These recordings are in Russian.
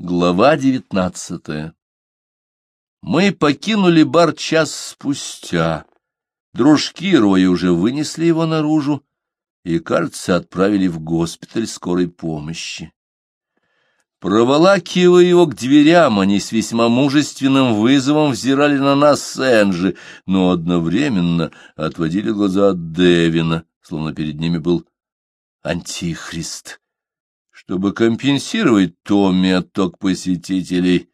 Глава девятнадцатая Мы покинули бар час спустя. Дружки Роя уже вынесли его наружу и, кажется, отправили в госпиталь скорой помощи. Проволакивая его к дверям, они с весьма мужественным вызовом взирали на нас с Энджи, но одновременно отводили глаза от Девина, словно перед ними был антихрист. Чтобы компенсировать Томми отток посетителей,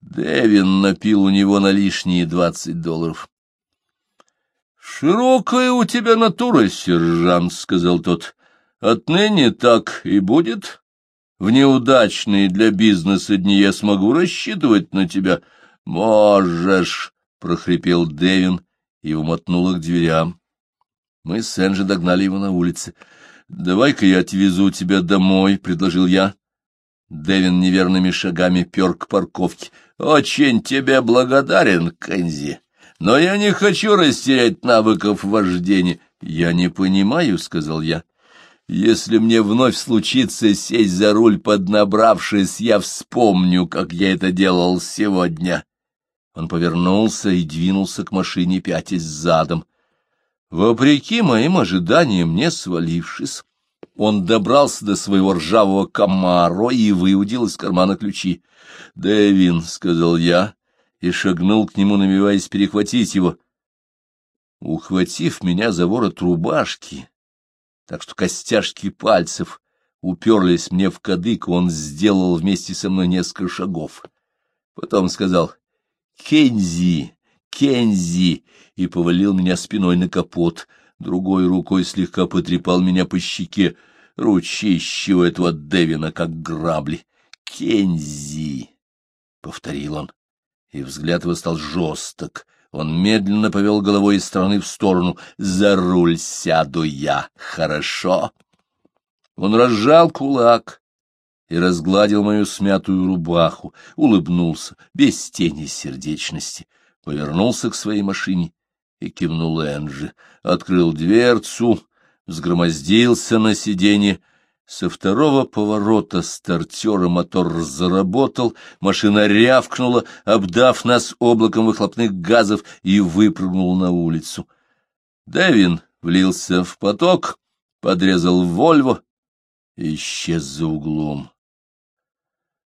Дэвин напил у него на лишние двадцать долларов. — Широкая у тебя натура, сержант, — сказал тот. — Отныне так и будет. В неудачные для бизнеса дни я смогу рассчитывать на тебя. — Можешь, — прохрипел Дэвин и умотнула к дверям. Мы с Энджи догнали его на улице. — Давай-ка я отвезу тебя домой, — предложил я. Дэвин неверными шагами пер к парковке. — Очень тебе благодарен, Кэнзи, но я не хочу растерять навыков вождения. — Я не понимаю, — сказал я. — Если мне вновь случится сесть за руль, поднабравшись, я вспомню, как я это делал сегодня. Он повернулся и двинулся к машине, пятясь задом. — Вопреки моим ожиданиям, не свалившись, он добрался до своего ржавого комаро и выудил из кармана ключи. «Дэвин», — сказал я, и шагнул к нему, намереваясь перехватить его. Ухватив меня за ворот рубашки, так что костяшки пальцев уперлись мне в кадык, он сделал вместе со мной несколько шагов. Потом сказал «Кензи, Кензи!» и повалил меня спиной на капот, другой рукой слегка потрепал меня по щеке, ручище у этого Девина, как грабли. «Кензи!» — повторил он, и взгляд его стал жесток. Он медленно повел головой из стороны в сторону. «За руль сяду я, хорошо?» Он разжал кулак и разгладил мою смятую рубаху, улыбнулся, без тени сердечности повернулся к своей машине и кивнул Энджи, открыл дверцу, взгромоздился на сиденье. Со второго поворота стартера мотор заработал, машина рявкнула, обдав нас облаком выхлопных газов, и выпрыгнул на улицу. Дэвин влился в поток, подрезал Вольво и исчез за углом.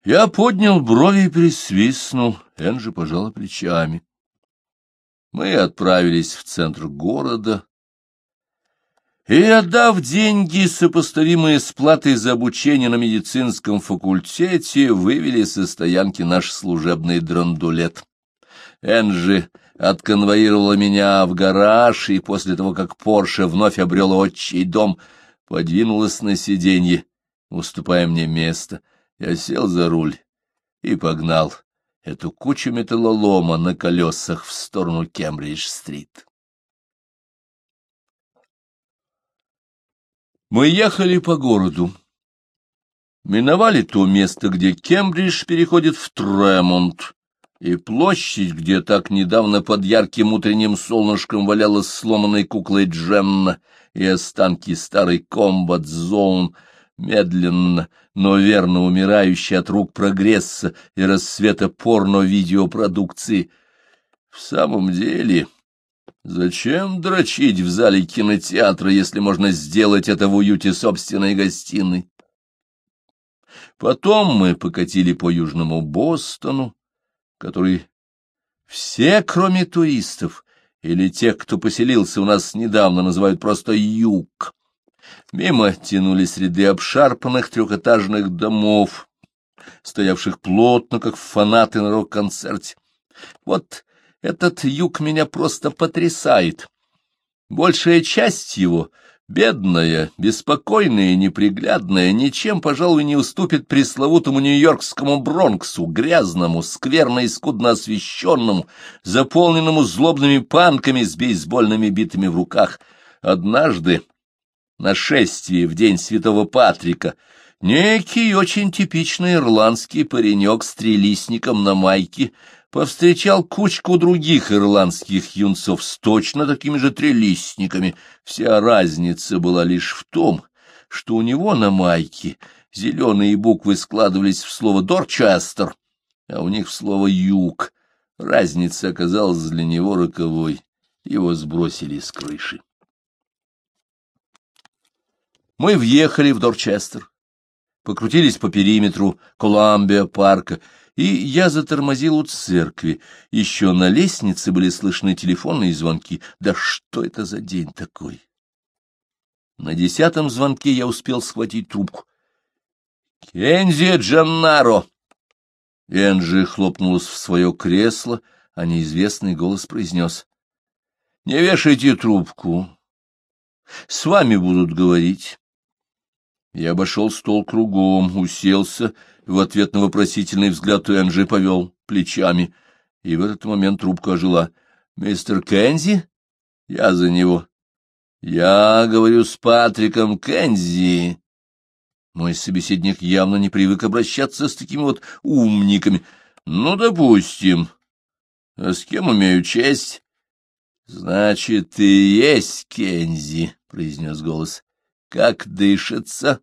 Я поднял брови и присвистнул, Энджи пожала плечами. Мы отправились в центр города и, отдав деньги, сопоставимые с платой за обучение на медицинском факультете, вывели со стоянки наш служебный драндулет. Энджи отконвоировала меня в гараж, и после того, как Порше вновь обрел отчий дом, подвинулась на сиденье, уступая мне место. Я сел за руль и погнал эту кучу металлолома на колесах в сторону Кембридж-стрит. Мы ехали по городу. Миновали то место, где Кембридж переходит в Тремонт, и площадь, где так недавно под ярким утренним солнышком валялась сломанной куклой Дженна и останки старой комбат-зоун — медленно, но верно умирающий от рук прогресса и рассвета порно-видеопродукции. В самом деле, зачем дрочить в зале кинотеатра, если можно сделать это в уюте собственной гостиной? Потом мы покатили по Южному Бостону, который все, кроме туристов, или тех, кто поселился у нас недавно, называют просто «юг». Мимо тянулись ряды обшарпанных трехэтажных домов, стоявших плотно, как фанаты на рок-концерте. Вот этот юг меня просто потрясает. Большая часть его, бедная, беспокойная неприглядная, ничем, пожалуй, не уступит пресловутому нью-йоркскому Бронксу, грязному, скверно и скудно освещенному, заполненному злобными панками с бейсбольными битами в руках. Однажды нашествие в день святого Патрика, некий очень типичный ирландский паренек с трелисником на майке повстречал кучку других ирландских юнцов с точно такими же трелисниками. Вся разница была лишь в том, что у него на майке Зеленые буквы складывались в слово «Дорчестер», а у них в слово «Юг». Разница оказалась для него роковой. Его сбросили с крыши. Мы въехали в Дорчестер, покрутились по периметру Коламбия-парка, и я затормозил у церкви. Еще на лестнице были слышны телефонные звонки. Да что это за день такой? На десятом звонке я успел схватить трубку. «Кензи Джаннаро!» Энджи хлопнулась в свое кресло, а неизвестный голос произнес. «Не вешайте трубку. С вами будут говорить». Я обошел стол кругом, уселся, в ответ на вопросительный взгляд Энджи повел плечами, и в этот момент трубка ожила. «Мистер Кензи? Я за него». «Я говорю с Патриком Кензи». Мой собеседник явно не привык обращаться с такими вот умниками. «Ну, допустим. А с кем имею честь?» «Значит, ты есть Кензи», — произнес голос. «Как дышится?»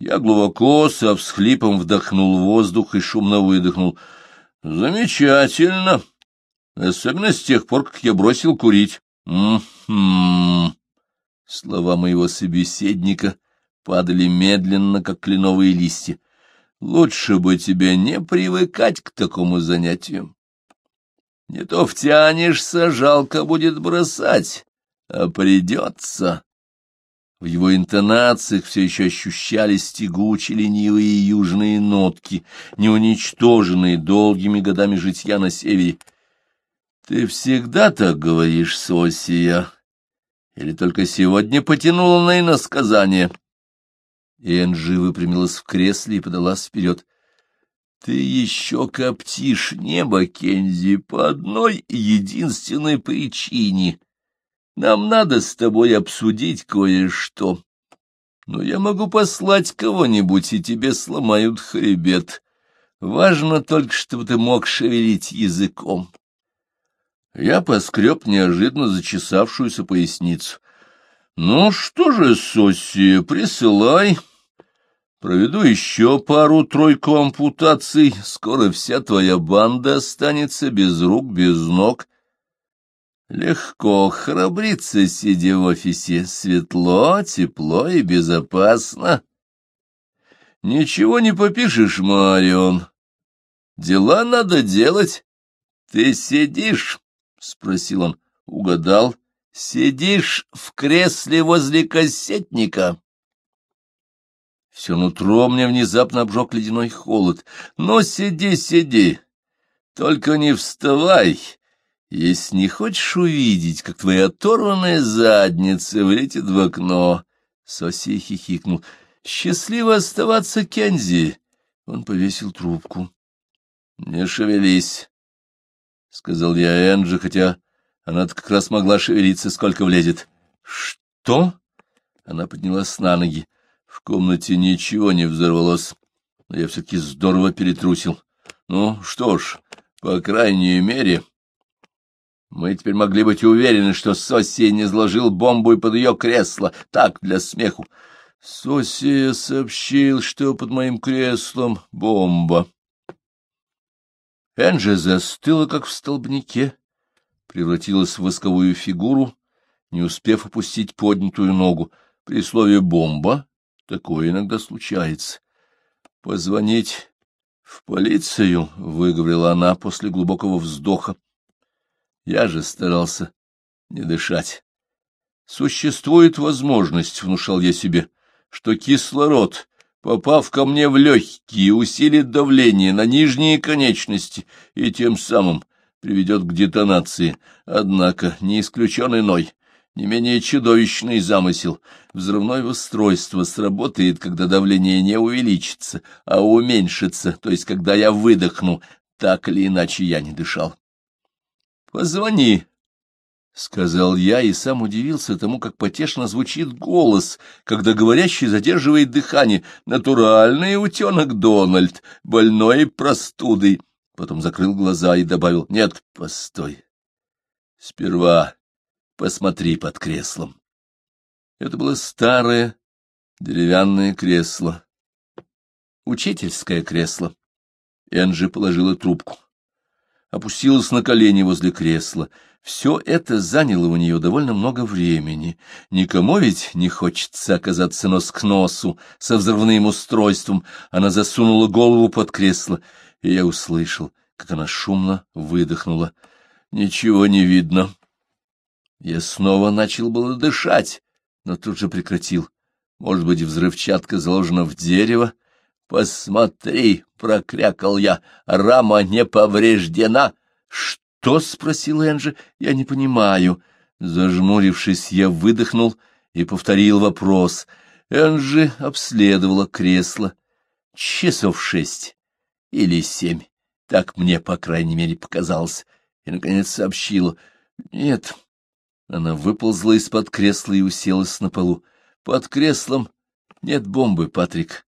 Я глубоко, со всхлипом вдохнул воздух и шумно выдохнул. Замечательно. Особенно с тех пор, как я бросил курить. М-м-м. Слова моего собеседника падали медленно, как кленовые листья. Лучше бы тебе не привыкать к такому занятию. Не то втянешься, жалко будет бросать, а придется. В его интонациях все еще ощущались тягучие ленивые южные нотки, не уничтоженные долгими годами житья на севере. — Ты всегда так говоришь, Сосия? Или только сегодня потянула на иносказание? Энджи выпрямилась в кресле и подалась вперед. — Ты еще коптишь небо, Кензи, по одной единственной причине — нам надо с тобой обсудить кое-что. Но я могу послать кого-нибудь, и тебе сломают хребет. Важно только, чтобы ты мог шевелить языком. Я поскреб неожиданно зачесавшуюся поясницу. Ну что же, Соси, присылай. Проведу еще пару-тройку ампутаций. Скоро вся твоя банда останется без рук, без ног. Легко храбриться, сидя в офисе, светло, тепло и безопасно. Ничего не попишешь, Марион. Дела надо делать. Ты сидишь, — спросил он. Угадал. Сидишь в кресле возле кассетника. Все нутро мне внезапно обжег ледяной холод. Ну, сиди, сиди. Только не вставай если не хочешь увидеть, как твоя оторванная задница влетит в окно, Соси хихикнул. Счастливо оставаться, Кензи. Он повесил трубку. Не шевелись, сказал я Энджи, хотя она как раз могла шевелиться, сколько влезет. Что? Она поднялась на ноги. В комнате ничего не взорвалось, но я все-таки здорово перетрусил. Ну что ж, по крайней мере... Мы теперь могли быть уверены, что Соси не сложил бомбу и под ее кресло, так, для смеху. Соси сообщил, что под моим креслом бомба. Энджи застыла, как в столбнике, превратилась в восковую фигуру, не успев опустить поднятую ногу. При слове «бомба» такое иногда случается. «Позвонить в полицию», — выговорила она после глубокого вздоха. Я же старался не дышать. Существует возможность, внушал я себе, что кислород, попав ко мне в легкие, усилит давление на нижние конечности и тем самым приведет к детонации. Однако не исключен иной, не менее чудовищный замысел. Взрывное устройство сработает, когда давление не увеличится, а уменьшится, то есть когда я выдохну, так или иначе я не дышал. Позвони, — сказал я и сам удивился тому, как потешно звучит голос, когда говорящий задерживает дыхание. Натуральный утенок Дональд, больной простудой. Потом закрыл глаза и добавил, — Нет, постой. Сперва посмотри под креслом. Это было старое деревянное кресло, учительское кресло. Энджи положила трубку. Опустилась на колени возле кресла. Все это заняло у нее довольно много времени. Никому ведь не хочется оказаться нос к носу со взрывным устройством. Она засунула голову под кресло, и я услышал, как она шумно выдохнула. Ничего не видно. Я снова начал было дышать, но тут же прекратил. Может быть, взрывчатка заложена в дерево? «Посмотри!» — прокрякал я. «Рама не повреждена!» «Что?» — спросил Энджи. «Я не понимаю». Зажмурившись, я выдохнул и повторил вопрос. Энджи обследовала кресло. Часов шесть или семь. Так мне, по крайней мере, показалось. И, наконец, сообщила. «Нет». Она выползла из-под кресла и уселась на полу. «Под креслом нет бомбы, Патрик.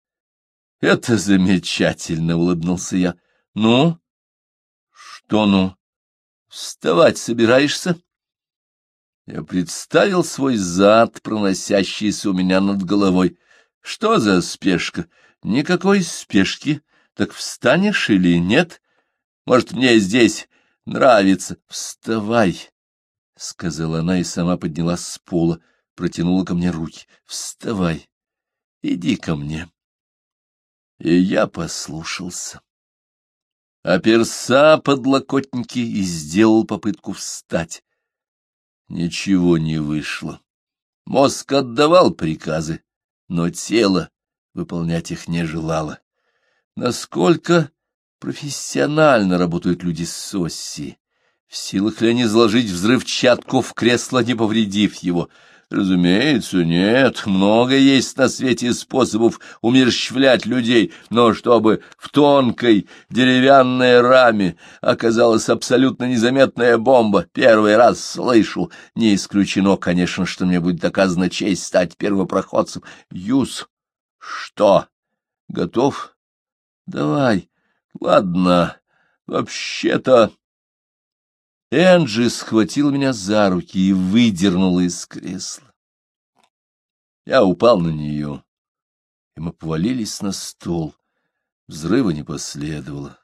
Это замечательно, — улыбнулся я. — Ну? — Что ну? Вставать собираешься? Я представил свой зад, проносящийся у меня над головой. Что за спешка? Никакой спешки. Так встанешь или нет? Может, мне здесь нравится? Вставай, — сказала она и сама поднялась с пола, протянула ко мне руки. Вставай, иди ко мне. И я послушался. Оперся подлокотники и сделал попытку встать. Ничего не вышло. Мозг отдавал приказы, но тело выполнять их не желало. Насколько профессионально работают люди с Сосси? В силах ли они заложить взрывчатку в кресло, не повредив его? Разумеется, нет, много есть на свете способов умерщвлять людей, но чтобы в тонкой деревянной раме оказалась абсолютно незаметная бомба, первый раз слышу. Не исключено, конечно, что мне будет доказана честь стать первопроходцем. Юс, что, готов? Давай, ладно, вообще-то... Энджи схватил меня за руки и выдернул из кресла. Я упал на нее, и мы повалились на стол. Взрыва не последовало.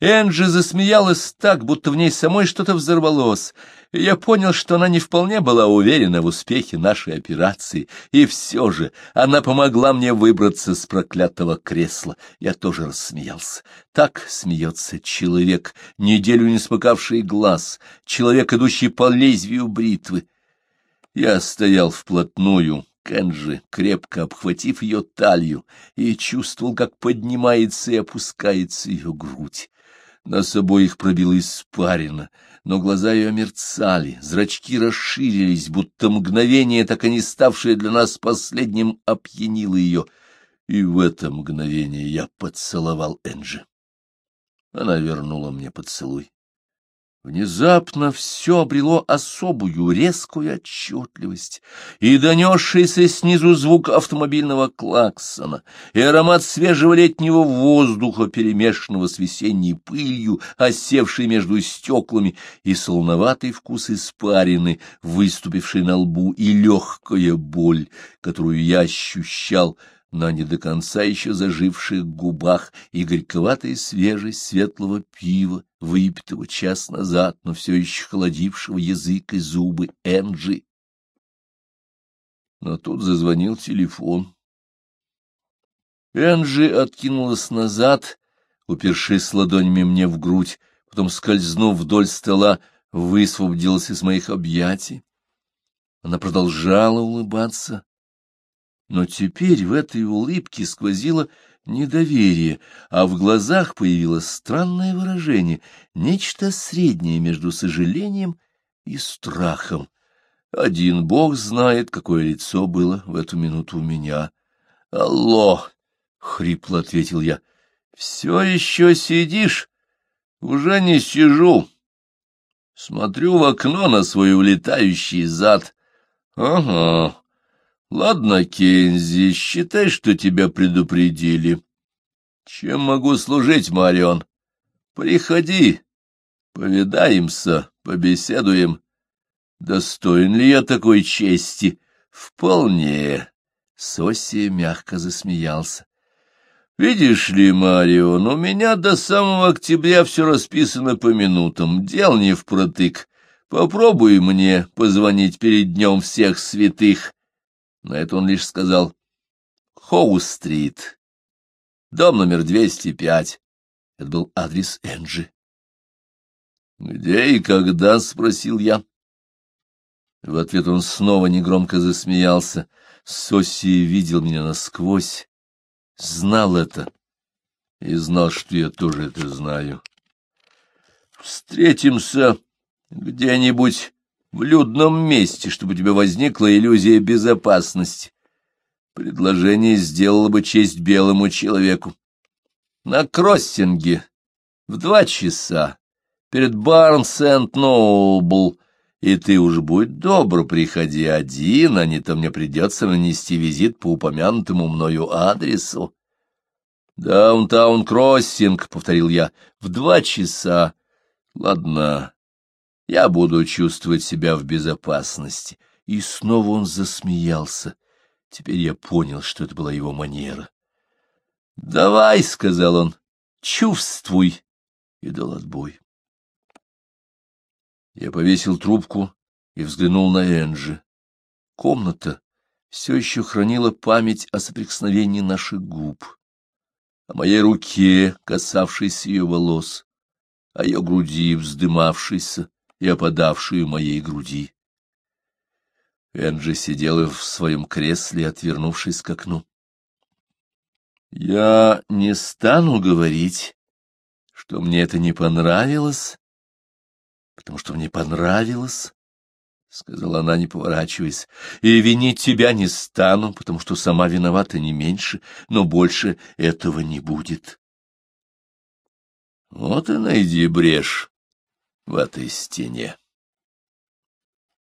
Энджи засмеялась так, будто в ней самой что-то взорвалось, я понял, что она не вполне была уверена в успехе нашей операции, и все же она помогла мне выбраться с проклятого кресла. Я тоже рассмеялся. Так смеется человек, неделю не смыкавший глаз, человек, идущий по лезвию бритвы. Я стоял вплотную, Кенджи, крепко обхватив ее талию, и чувствовал, как поднимается и опускается ее грудь. Нас обоих пробило испарина, но глаза ее мерцали, зрачки расширились, будто мгновение, так и не ставшее для нас последним, опьянило ее. И в это мгновение я поцеловал Энджи. Она вернула мне поцелуй. Внезапно все обрело особую резкую отчетливость, и донесшийся снизу звук автомобильного клаксона, и аромат свежего летнего воздуха, перемешанного с весенней пылью, осевшей между стеклами, и солоноватый вкус испарины, выступивший на лбу, и легкая боль, которую я ощущал, на не до конца еще заживших губах и горьковатая свежесть светлого пива, выпитого час назад, но все еще холодившего язык и зубы Энджи. Но тут зазвонил телефон. Энджи откинулась назад, упершись ладонями мне в грудь, потом, скользнув вдоль стола, высвободилась из моих объятий. Она продолжала улыбаться, но теперь в этой улыбке сквозило недоверие, а в глазах появилось странное выражение, нечто среднее между сожалением и страхом. Один бог знает, какое лицо было в эту минуту у меня. «Алло!» — хрипло ответил я. «Все еще сидишь?» «Уже не сижу. Смотрю в окно на свой улетающий зад. Ага, Ладно, Кензи, считай, что тебя предупредили. Чем могу служить, Марион? Приходи, повидаемся, побеседуем. Достоин ли я такой чести? Вполне. Соси мягко засмеялся. Видишь ли, Марион, у меня до самого октября все расписано по минутам, дел не впротык. Попробуй мне позвонить перед днем всех святых. На это он лишь сказал «Хоу-стрит, дом номер 205». Это был адрес Энджи. «Где и когда?» — спросил я. В ответ он снова негромко засмеялся. Соси видел меня насквозь, знал это и знал, что я тоже это знаю. Встретимся где-нибудь в людном месте, чтобы у тебя возникла иллюзия безопасности. Предложение сделало бы честь белому человеку. На кроссинге в два часа перед Barnes and Noble, и ты уж будь добр, приходи один, а не то мне придется нанести визит по упомянутому мною адресу. «Даунтаун Кроссинг», — повторил я, — «в два часа. Ладно, я буду чувствовать себя в безопасности». И снова он засмеялся. Теперь я понял, что это была его манера. «Давай», — сказал он, — «чувствуй», и дал отбой. Я повесил трубку и взглянул на Энджи. Комната все еще хранила память о соприкосновении наших губ о моей руке, касавшейся ее волос, о ее груди, вздымавшейся и опадавшей у моей груди. Энджи сидела в своем кресле, отвернувшись к окну. Я не стану говорить, что мне это не понравилось, потому что мне понравилось, — сказала она, не поворачиваясь, — и винить тебя не стану, потому что сама виновата не меньше, но больше этого не будет. Вот и найди брешь в этой стене.